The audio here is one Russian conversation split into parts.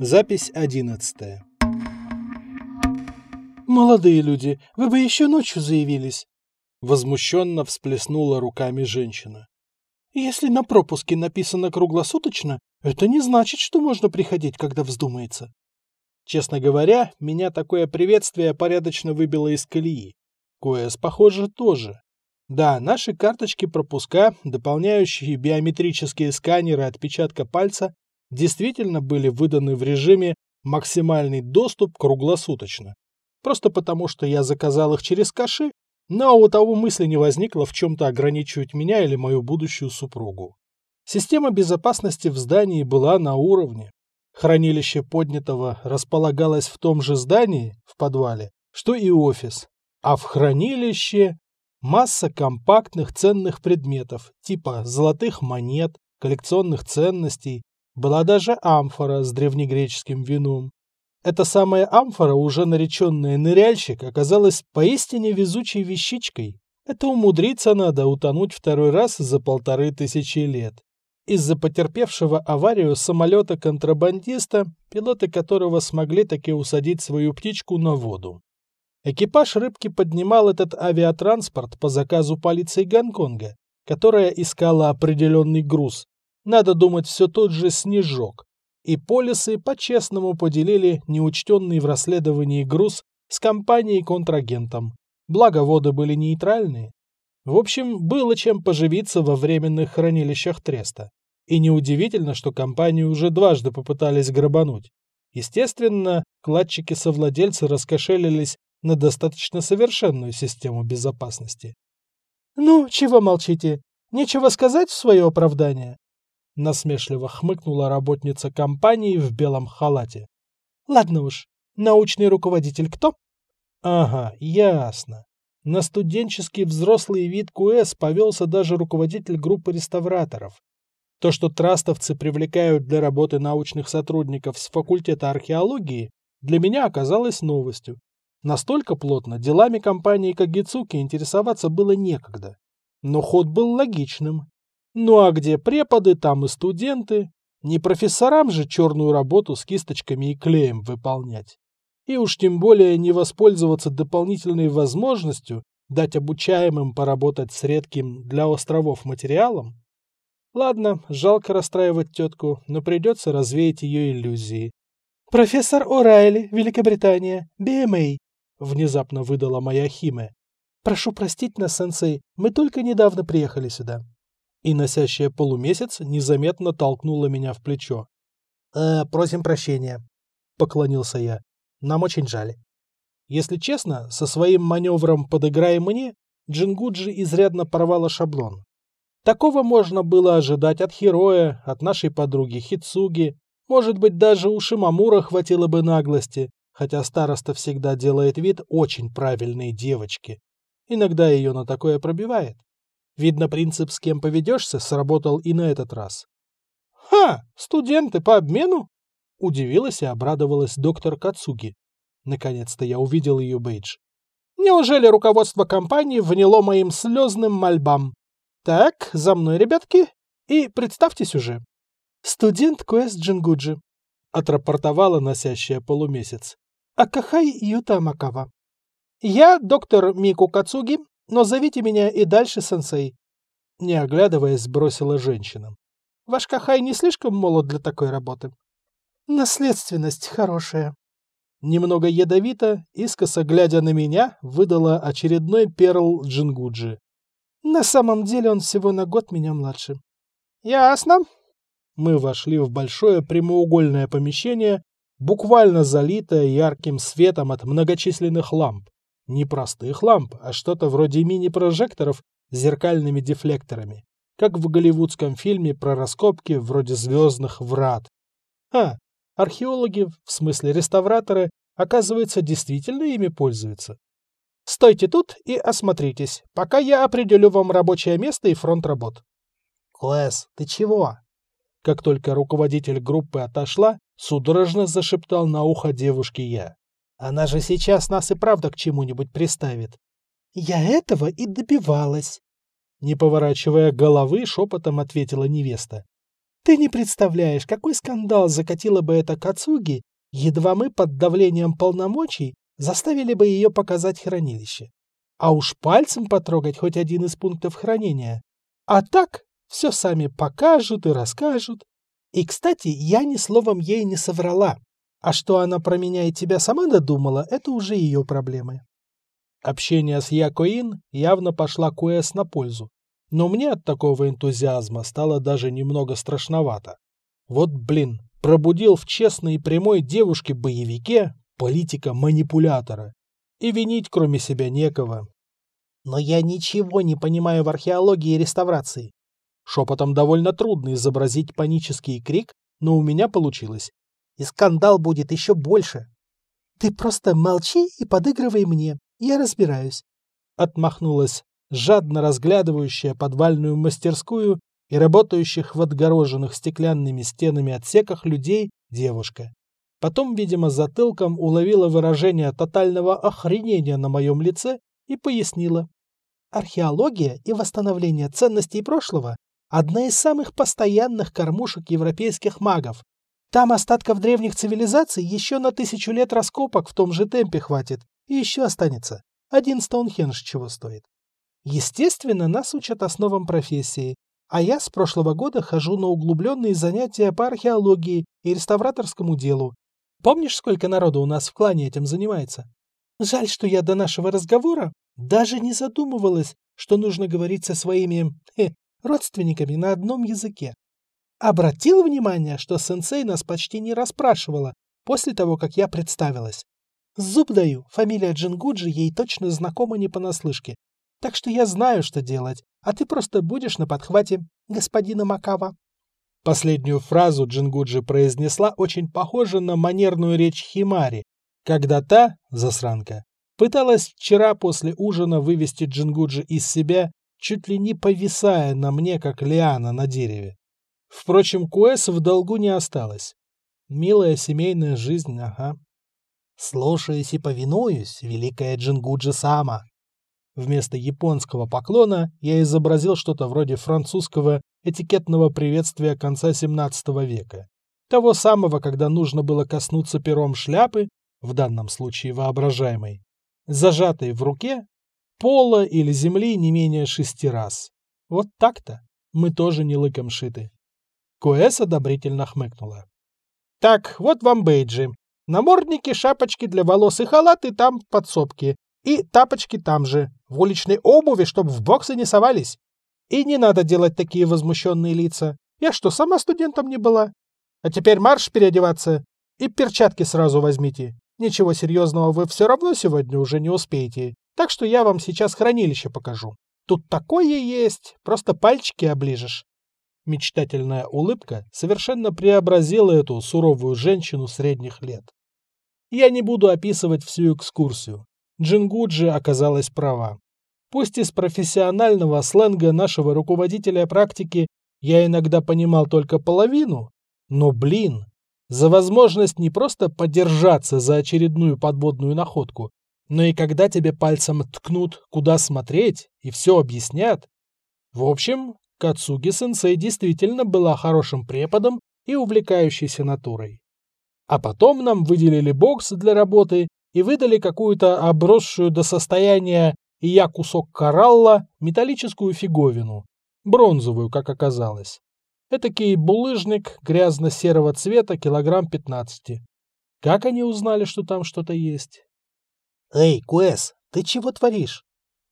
Запись одиннадцатая. «Молодые люди, вы бы еще ночью заявились!» Возмущенно всплеснула руками женщина. «Если на пропуске написано круглосуточно, это не значит, что можно приходить, когда вздумается». Честно говоря, меня такое приветствие порядочно выбило из колеи. Коэс, похоже, тоже. Да, наши карточки пропуска, дополняющие биометрические сканеры отпечатка пальца, действительно были выданы в режиме максимальный доступ круглосуточно. Просто потому, что я заказал их через каши, но у того мысли не возникло в чем-то ограничивать меня или мою будущую супругу. Система безопасности в здании была на уровне. Хранилище поднятого располагалось в том же здании, в подвале, что и офис. А в хранилище масса компактных ценных предметов, типа золотых монет, коллекционных ценностей, была даже амфора с древнегреческим вином. Эта самая амфора, уже нареченная ныряльщик, оказалась поистине везучей вещичкой. Это умудриться надо утонуть второй раз за полторы тысячи лет. Из-за потерпевшего аварию самолета-контрабандиста, пилоты которого смогли таки усадить свою птичку на воду. Экипаж «Рыбки» поднимал этот авиатранспорт по заказу полиции Гонконга, которая искала определенный груз. Надо думать, все тот же «Снежок», и полисы по-честному поделили неучтенный в расследовании груз с компанией-контрагентом. Благо воды были нейтральные. В общем, было чем поживиться во временных хранилищах Треста. И неудивительно, что компанию уже дважды попытались грабануть. Естественно, кладчики-совладельцы раскошелились на достаточно совершенную систему безопасности. «Ну, чего молчите? Нечего сказать в свое оправдание?» Насмешливо хмыкнула работница компании в белом халате. Ладно уж, научный руководитель кто? Ага, ясно. На студенческий взрослый вид КУЭС повелся даже руководитель группы реставраторов. То, что трастовцы привлекают для работы научных сотрудников с факультета археологии, для меня оказалось новостью. Настолько плотно делами компании Кагицуки интересоваться было некогда. Но ход был логичным. Ну а где преподы, там и студенты. Не профессорам же черную работу с кисточками и клеем выполнять. И уж тем более не воспользоваться дополнительной возможностью дать обучаемым поработать с редким для островов материалом. Ладно, жалко расстраивать тетку, но придется развеять ее иллюзии. «Профессор О'Райли, Великобритания, BMA», — внезапно выдала моя Химе. «Прошу простить нас, сенсей, мы только недавно приехали сюда» и носящая полумесяц незаметно толкнула меня в плечо. «Э, «Просим прощения», — поклонился я. «Нам очень жаль». Если честно, со своим маневром «подыграй мне» Джингуджи изрядно порвала шаблон. Такого можно было ожидать от Хероя, от нашей подруги Хицуги, может быть, даже у Шимамура хватило бы наглости, хотя староста всегда делает вид очень правильной девочки. Иногда ее на такое пробивает. Видно, принцип «с кем поведешься» сработал и на этот раз. «Ха! Студенты по обмену?» Удивилась и обрадовалась доктор Кацуги. Наконец-то я увидел ее бейдж. «Неужели руководство компании вняло моим слезным мольбам? Так, за мной, ребятки, и представьтесь уже». «Студент Куэс Джингуджи», — отрапортовала носящая полумесяц. «А кохай Юто Амакава». «Я доктор Мику Кацуги, но зовите меня и дальше, сенсей. Не оглядываясь, бросила женщина. Ваш кохай не слишком молод для такой работы. Наследственность хорошая. Немного ядовито, искоса глядя на меня, выдала очередной перл Джингуджи. На самом деле он всего на год меня младше. Ясно. Мы вошли в большое прямоугольное помещение, буквально залитое ярким светом от многочисленных ламп. Не простых ламп, а что-то вроде мини-прожекторов с зеркальными дефлекторами, как в голливудском фильме про раскопки вроде «Звездных врат». А, археологи, в смысле реставраторы, оказывается, действительно ими пользуются. Стойте тут и осмотритесь, пока я определю вам рабочее место и фронт работ. Клэс, ты чего? Как только руководитель группы отошла, судорожно зашептал на ухо девушке я. Она же сейчас нас и правда к чему-нибудь приставит. Я этого и добивалась. Не поворачивая головы, шепотом ответила невеста. Ты не представляешь, какой скандал закатила бы эта Кацуги, едва мы под давлением полномочий заставили бы ее показать хранилище. А уж пальцем потрогать хоть один из пунктов хранения. А так все сами покажут и расскажут. И, кстати, я ни словом ей не соврала. А что она про меня и тебя сама додумала, это уже ее проблемы. Общение с Якоин явно пошла Куэс на пользу. Но мне от такого энтузиазма стало даже немного страшновато. Вот блин, пробудил в честной и прямой девушке-боевике политика-манипулятора. И винить кроме себя некого. Но я ничего не понимаю в археологии и реставрации. Шепотом довольно трудно изобразить панический крик, но у меня получилось. И скандал будет еще больше. Ты просто молчи и подыгрывай мне. Я разбираюсь. Отмахнулась жадно разглядывающая подвальную мастерскую и работающих в отгороженных стеклянными стенами отсеках людей девушка. Потом, видимо, затылком уловила выражение тотального охренения на моем лице и пояснила. Археология и восстановление ценностей прошлого – одна из самых постоянных кормушек европейских магов. Там остатков древних цивилизаций еще на тысячу лет раскопок в том же темпе хватит, и еще останется. Один Стоунхендж чего стоит. Естественно, нас учат основам профессии, а я с прошлого года хожу на углубленные занятия по археологии и реставраторскому делу. Помнишь, сколько народу у нас в клане этим занимается? Жаль, что я до нашего разговора даже не задумывалась, что нужно говорить со своими хе, родственниками на одном языке. Обратил внимание, что сенсей нас почти не расспрашивала после того, как я представилась. Зуб даю, фамилия Джингуджи ей точно знакома не понаслышке. Так что я знаю, что делать, а ты просто будешь на подхвате господин Амакава». Последнюю фразу Джингуджи произнесла очень похоже на манерную речь Химари, когда та, засранка, пыталась вчера после ужина вывести Джингуджи из себя, чуть ли не повисая на мне, как лиана на дереве. Впрочем, Куэс в долгу не осталась. Милая семейная жизнь, ага. «Слушаюсь и повинуюсь, великая Джингуджи-сама», Вместо японского поклона я изобразил что-то вроде французского этикетного приветствия конца 17 века. Того самого, когда нужно было коснуться пером шляпы, в данном случае воображаемой, зажатой в руке, пола или земли не менее шести раз. Вот так-то. Мы тоже не лыком шиты. Куэс одобрительно хмыкнула. Так, вот вам бейджи. Намордники, шапочки для волос и халаты там в подсобке. И тапочки там же, в уличной обуви, чтобы в боксы не совались. И не надо делать такие возмущенные лица. Я что, сама студентом не была? А теперь марш переодеваться. И перчатки сразу возьмите. Ничего серьезного вы все равно сегодня уже не успеете. Так что я вам сейчас хранилище покажу. Тут такое есть, просто пальчики оближешь. Мечтательная улыбка совершенно преобразила эту суровую женщину средних лет. Я не буду описывать всю экскурсию. Джингуджи оказалась права. Пусть из профессионального сленга нашего руководителя практики я иногда понимал только половину, но, блин, за возможность не просто подержаться за очередную подводную находку, но и когда тебе пальцем ткнут, куда смотреть, и все объяснят. В общем, Кацуги-сенсей действительно была хорошим преподом и увлекающейся натурой. А потом нам выделили бокс для работы и выдали какую-то обросшую до состояния и я кусок коралла металлическую фиговину, бронзовую, как оказалось. Этакий булыжник грязно-серого цвета килограмм 15. Как они узнали, что там что-то есть? «Эй, Куэс, ты чего творишь?»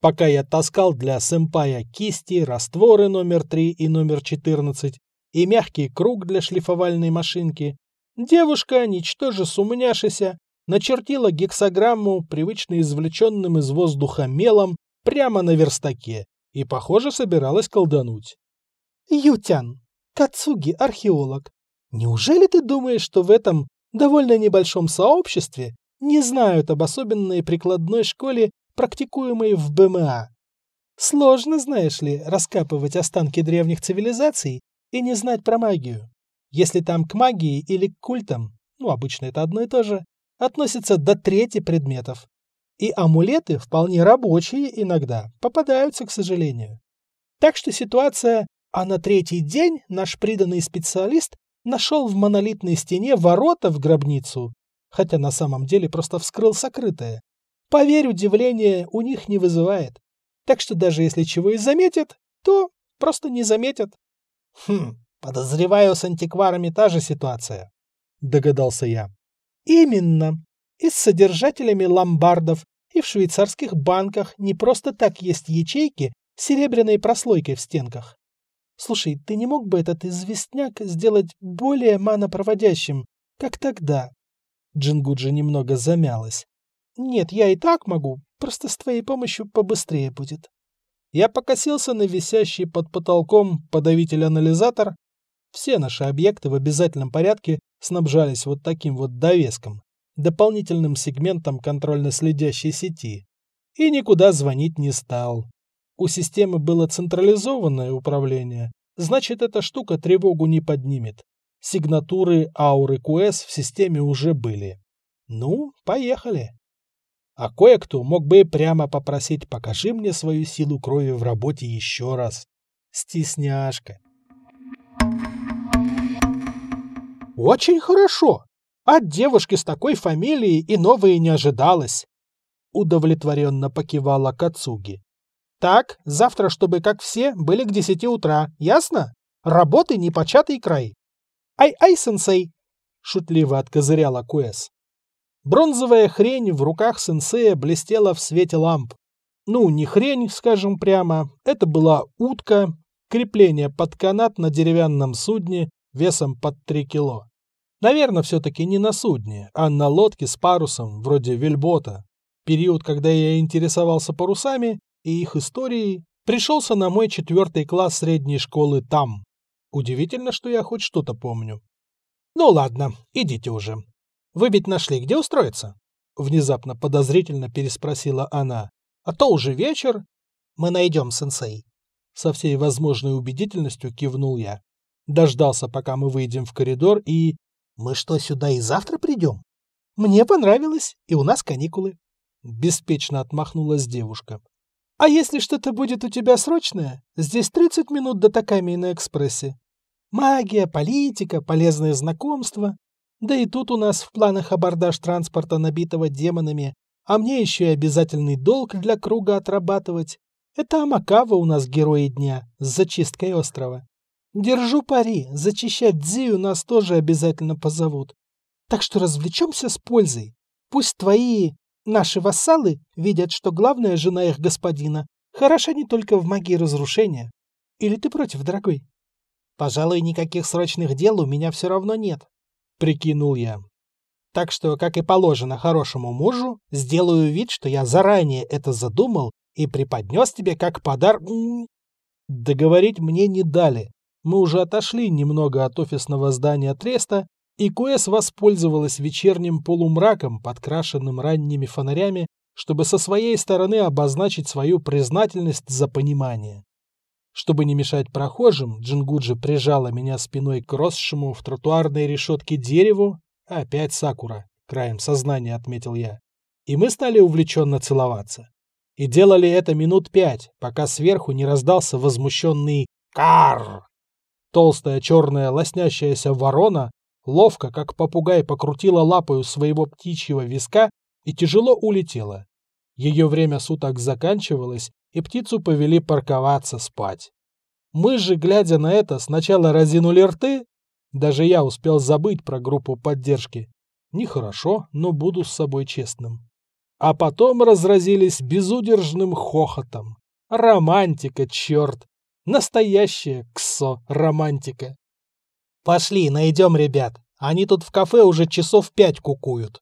Пока я таскал для сэмпая кисти, растворы номер 3 и номер 14 и мягкий круг для шлифовальной машинки, девушка, ничтоже сумняшися, начертила гексограмму, привычно извлеченным из воздуха мелом, прямо на верстаке, и, похоже, собиралась колдануть. «Ютян, Кацуги, археолог, неужели ты думаешь, что в этом довольно небольшом сообществе не знают об особенной прикладной школе, практикуемой в БМА? Сложно, знаешь ли, раскапывать останки древних цивилизаций и не знать про магию. Если там к магии или к культам, ну, обычно это одно и то же, относятся до трети предметов. И амулеты вполне рабочие иногда попадаются, к сожалению. Так что ситуация А на третий день наш приданный специалист нашел в монолитной стене ворота в гробницу, хотя на самом деле просто вскрыл сокрытое. Поверь, удивление у них не вызывает. Так что даже если чего и заметят, то просто не заметят. Хм, подозреваю, с антикварами та же ситуация, догадался я. Именно. И с содержателями ломбардов, и в швейцарских банках не просто так есть ячейки с серебряной прослойкой в стенках. Слушай, ты не мог бы этот известняк сделать более манапроводящим, как тогда? Джингуджи немного замялась. Нет, я и так могу, просто с твоей помощью побыстрее будет. Я покосился на висящий под потолком подавитель-анализатор. Все наши объекты в обязательном порядке снабжались вот таким вот довеском, дополнительным сегментом контрольно-следящей сети. И никуда звонить не стал. У системы было централизованное управление, значит эта штука тревогу не поднимет. Сигнатуры ауры QS в системе уже были. Ну, поехали. А кое-кто мог бы прямо попросить «покажи мне свою силу крови в работе еще раз». Стесняшка. Очень хорошо. От девушки с такой фамилией и новые не ожидалось. Удовлетворенно покивала Кацуги. Так, завтра, чтобы, как все, были к десяти утра, ясно? Работы непочатый край. «Ай-ай, сенсей!» — шутливо откозыряла Куэс. Бронзовая хрень в руках сенсея блестела в свете ламп. Ну, не хрень, скажем прямо, это была утка, крепление под канат на деревянном судне весом под три кило. Наверное, все-таки не на судне, а на лодке с парусом, вроде вельбота. Период, когда я интересовался парусами и их историей, пришелся на мой четвертый класс средней школы там. Удивительно, что я хоть что-то помню. Ну ладно, идите уже. Вы ведь нашли, где устроиться? Внезапно подозрительно переспросила она. А то уже вечер. Мы найдем, сенсей. Со всей возможной убедительностью кивнул я. Дождался, пока мы выйдем в коридор и... Мы что, сюда и завтра придем? Мне понравилось, и у нас каникулы. Беспечно отмахнулась девушка. А если что-то будет у тебя срочное, здесь 30 минут до Таками на экспрессе. Магия, политика, полезные знакомства. Да и тут у нас в планах абордаж транспорта, набитого демонами, а мне еще и обязательный долг для круга отрабатывать. Это Амакава у нас герои дня с зачисткой острова. Держу пари, зачищать Дзию нас тоже обязательно позовут. Так что развлечемся с пользой. Пусть твои Наши вассалы видят, что главная жена их господина хороша не только в магии разрушения. Или ты против, дорогой? Пожалуй, никаких срочных дел у меня все равно нет, прикинул я. Так что, как и положено хорошему мужу, сделаю вид, что я заранее это задумал и преподнес тебе как подар... Договорить мне не дали. Мы уже отошли немного от офисного здания Треста и Куэс воспользовалась вечерним полумраком, подкрашенным ранними фонарями, чтобы со своей стороны обозначить свою признательность за понимание. Чтобы не мешать прохожим, Джингуджи прижала меня спиной к росшему в тротуарной решетке дереву, опять Сакура, краем сознания отметил я, и мы стали увлеченно целоваться. И делали это минут пять, пока сверху не раздался возмущенный «Карр!». Толстая черная лоснящаяся ворона ловко, как попугай, покрутила лапой у своего птичьего виска и тяжело улетела. Ее время суток заканчивалось, и птицу повели парковаться спать. Мы же, глядя на это, сначала разинули рты. Даже я успел забыть про группу поддержки. Нехорошо, но буду с собой честным. А потом разразились безудержным хохотом. Романтика, черт! Настоящая ксо-романтика. «Пошли, найдем ребят. Они тут в кафе уже часов пять кукуют».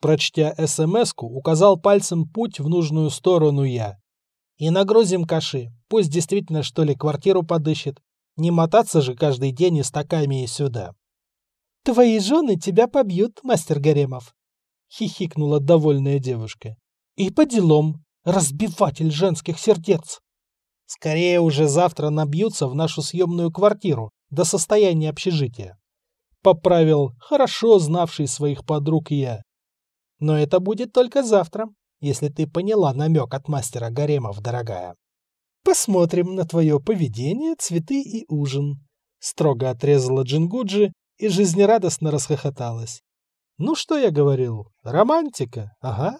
Прочтя смс указал пальцем путь в нужную сторону я. «И нагрузим каши. Пусть действительно, что ли, квартиру подыщет. Не мотаться же каждый день из таками и сюда». «Твои жены тебя побьют, мастер Гаремов», — хихикнула довольная девушка. «И по делам, разбиватель женских сердец». «Скорее уже завтра набьются в нашу съемную квартиру, до состояния общежития. Поправил хорошо знавший своих подруг я. Но это будет только завтра, если ты поняла намек от мастера Гаремов, дорогая. Посмотрим на твое поведение, цветы и ужин. Строго отрезала Джингуджи и жизнерадостно расхохоталась. Ну что я говорил? Романтика, ага.